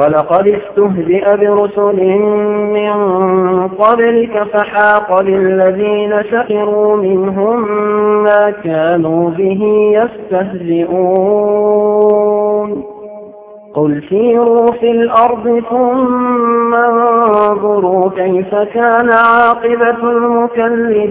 ولقد استهزئ برسل من قبلك فحاق للذين سخروا منهم ما كانوا به يستهزئون قل سيروا في الأرض ثم انظروا كيف كان عاقبة المكذبين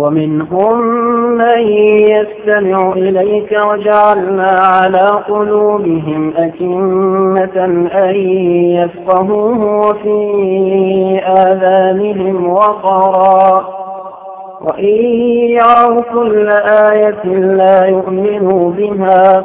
ومنهم من يستمع إليك وجعلنا على قلوبهم أكمة أن يفقهوه وفي آذانهم وقرا. وإن يروا كل آية لا يؤمنوا بها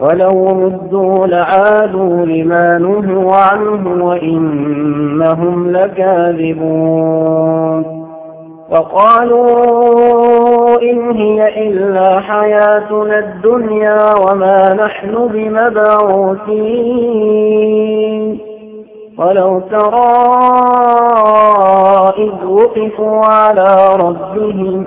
ولو ردوا لعادوا لما نهوا عنه وإنهم لكاذبون. وقالوا إن هي إلا حياتنا الدنيا وما نحن بمبعوثين. ولو ترى إذ وقفوا على ربهم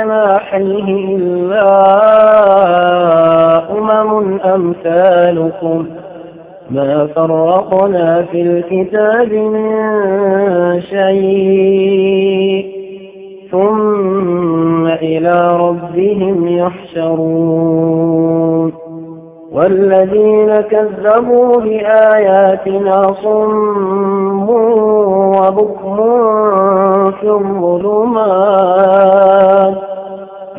بجناحيه إلا أمم أمثالكم. ما فرقنا في الكتاب من شيء. ثم إلى ربهم يحشرون. والذين كذبوا بآياتنا صم وبكم في الظلمات.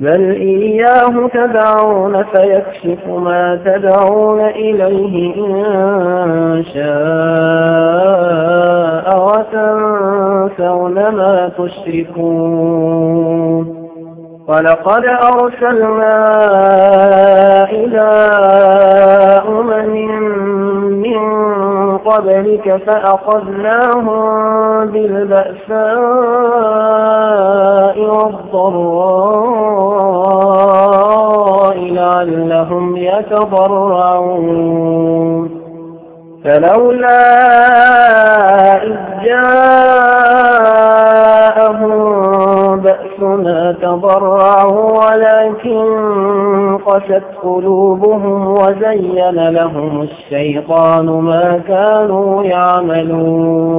بل إياه تدعون فيكشف ما تدعون إليه إن شاء وتنسون ما تشركون ولقد أرسلنا إلى أمم من قبلك فأخذناهم بالبأساء والضراء لعلهم يتضرعون. فلولا إذ جاءهم بأسنا تضرعوا ولكن قست قلوبهم وزين لهم الشيطان ما كانوا يعملون.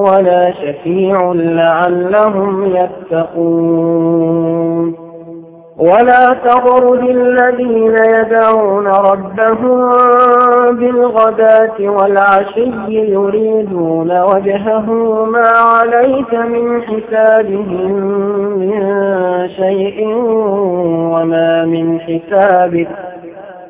ولا شفيع لعلهم يتقون ولا تغرد الذين يدعون ربهم بالغداة والعشي يريدون وجهه ما عليك من حسابهم من شيء وما من حسابك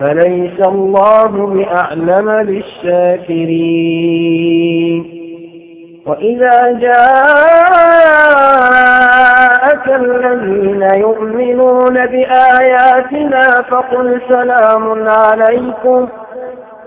فليس الله بأعلم بالشاكرين. وإذا جاءك الذين يؤمنون بآياتنا فقل سلام عليكم.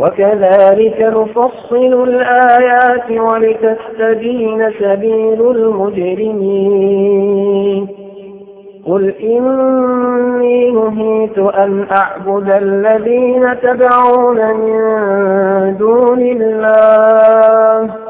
وكذلك نفصل الآيات ولتستبين سبيل المجرمين. قل إني نهيت أن أعبد الذين تدعون من دون الله.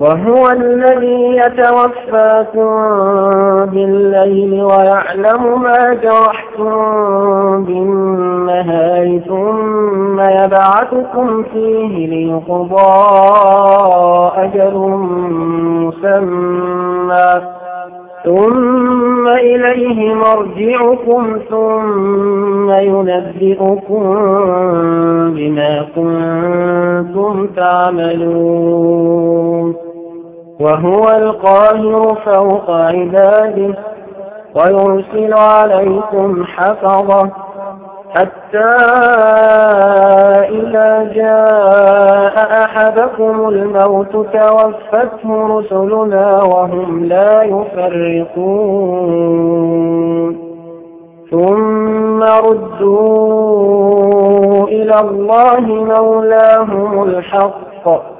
وهو الذي يتوفاكم بالليل ويعلم ما جرحتم بالنهار ثم يبعثكم فيه ليقضى أجل مسمى. ثم إليه مرجعكم ثم ينبئكم بما كنتم تعملون. وهو القاهر فوق عباده ويرسل عليكم حفظه حتى إذا جاء أحدكم الموت توفته رسلنا وهم لا يفرقون ثم ردوا إلى الله مولاهم الحق.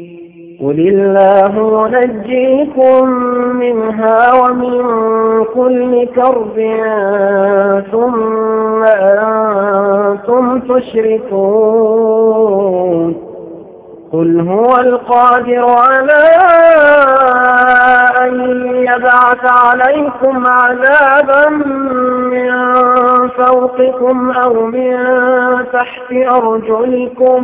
قل الله ينجيكم منها ومن كل كرب ثم أنتم تشركون قل هو القادر على أن يبعث عليكم عذابا من فوقكم أو من تحت أرجلكم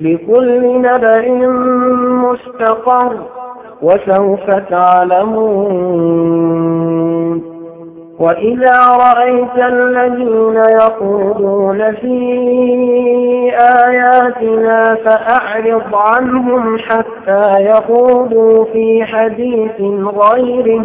لكل نبأ مستقر وسوف تعلمون. وإذا رأيت الذين يقولون في آياتنا فأعرض عنهم حتى يقولوا في حديث غيره.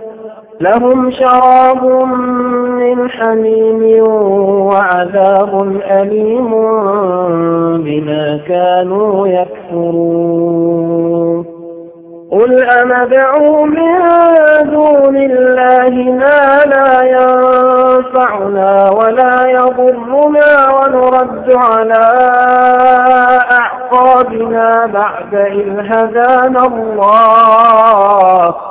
لهم شراب من حميم وعذاب أليم بما كانوا يكفرون. قل أنبعوا من دون الله ما لا ينفعنا ولا يضرنا ونرد على أعقابنا بعد إذ هدانا الله.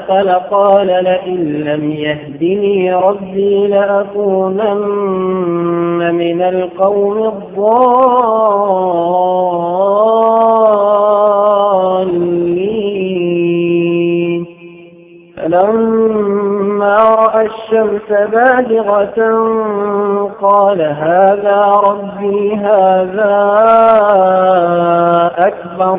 أفل قال لئن لم يهدني ربي لأكونن من القوم الضالين. فلما رأى الشمس بادغة قال هذا ربي هذا أكبر.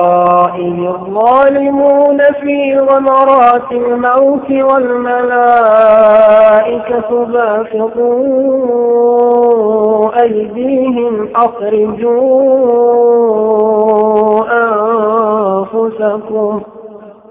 الظالمون في غمرات الموت والملائكة باسطوا أيديهم أخرجوا أنفسكم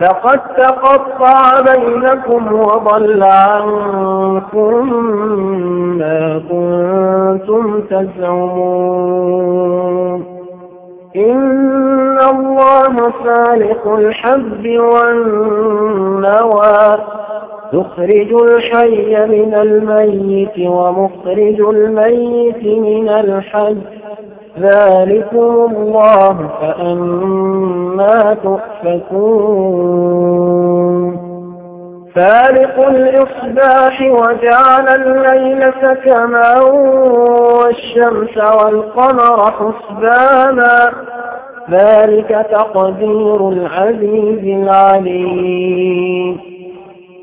فقد تقطع بينكم وضل عنكم ما كنتم تزعمون. إن الله فالق الحب والنوى تخرج الحي من الميت ومخرج الميت من الحي. ذلكم الله فأما تؤفكون. فالق الإصباح وجعل الليل سكما والشمس والقمر حسبانا. ذلك تقدير العزيز العليم.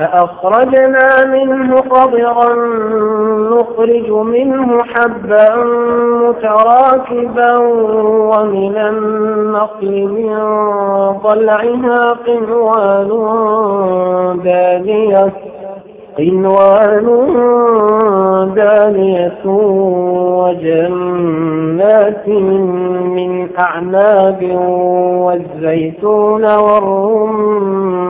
فأخرجنا منه خضرا نخرج منه حبا متراكبا ومن النقل من ضلعها قنوان دانية قنوان دانية وجنات من أعناب والزيتون والرمان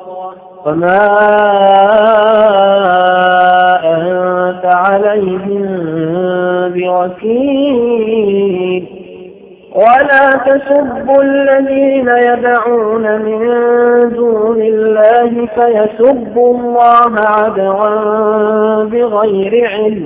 وما أنت عليهم بوكيل. ولا تسبوا الذين يدعون من دون الله فيسبوا الله عدوا بغير علم.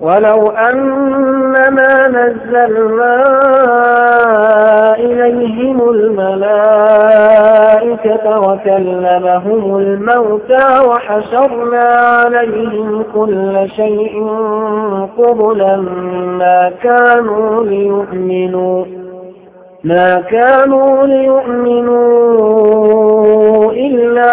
ولو أننا نزلنا إليهم الملائكة وكلمهم الموتى وحشرنا عليهم كل شيء قبلا ما كانوا ليؤمنوا ما كانوا ليؤمنوا إلا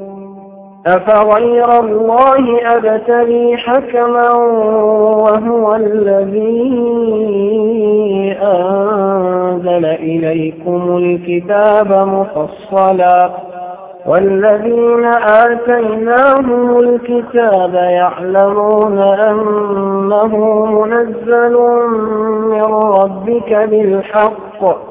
أفغير الله أبتلي حكما وهو الذي أنزل إليكم الكتاب مفصلا والذين آتيناهم الكتاب يعلمون أنه منزل من ربك بالحق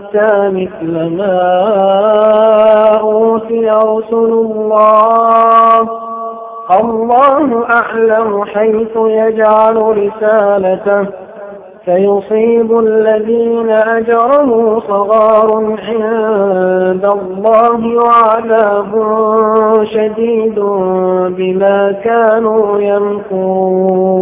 نؤتى مثل ما أوتي رسل الله. الله أعلم حيث يجعل رسالته. فيصيب الذين أجرموا صغار عند الله وعذاب شديد بما كانوا يمكرون.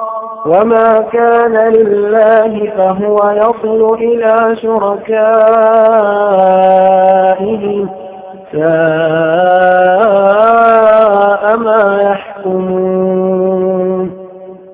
وما كان لله فهو يصل إلى شركائهم ساء ما يحكمون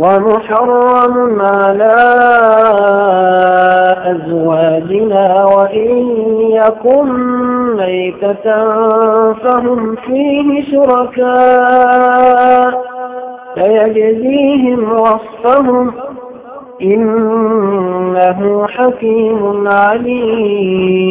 ومحرم على أزواجنا وإن يكن ميتة فهم فيه شركاء. فيجزيهم وصفهم إنه حكيم عليم.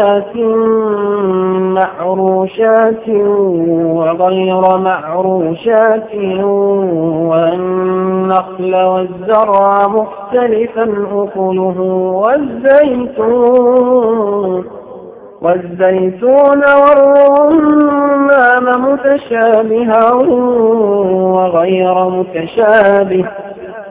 معروشات وغير معروشات والنخل والزرع مختلفا أكله والزيتون والزيتون والرمان متشابها وغير متشابه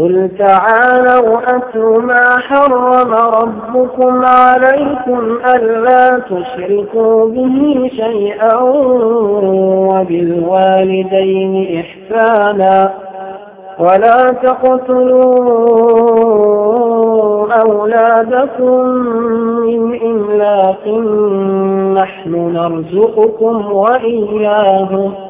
قل تعالوا أتوا ما حرم ربكم عليكم ألا تشركوا به شيئا وبالوالدين إحسانا ولا تقتلوا أولادكم من إملاق نحن نرزقكم وإياهم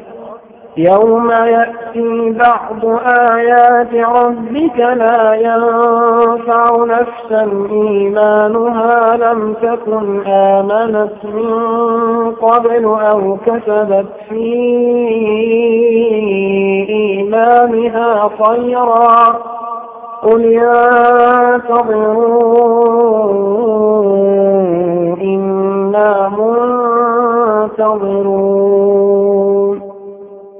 يوم يأتي بعض آيات ربك لا ينفع نفسا إيمانها لم تكن آمنت من قبل أو كسبت في إيمانها خيرا. قل ينتظروا إن إنا منتظرون.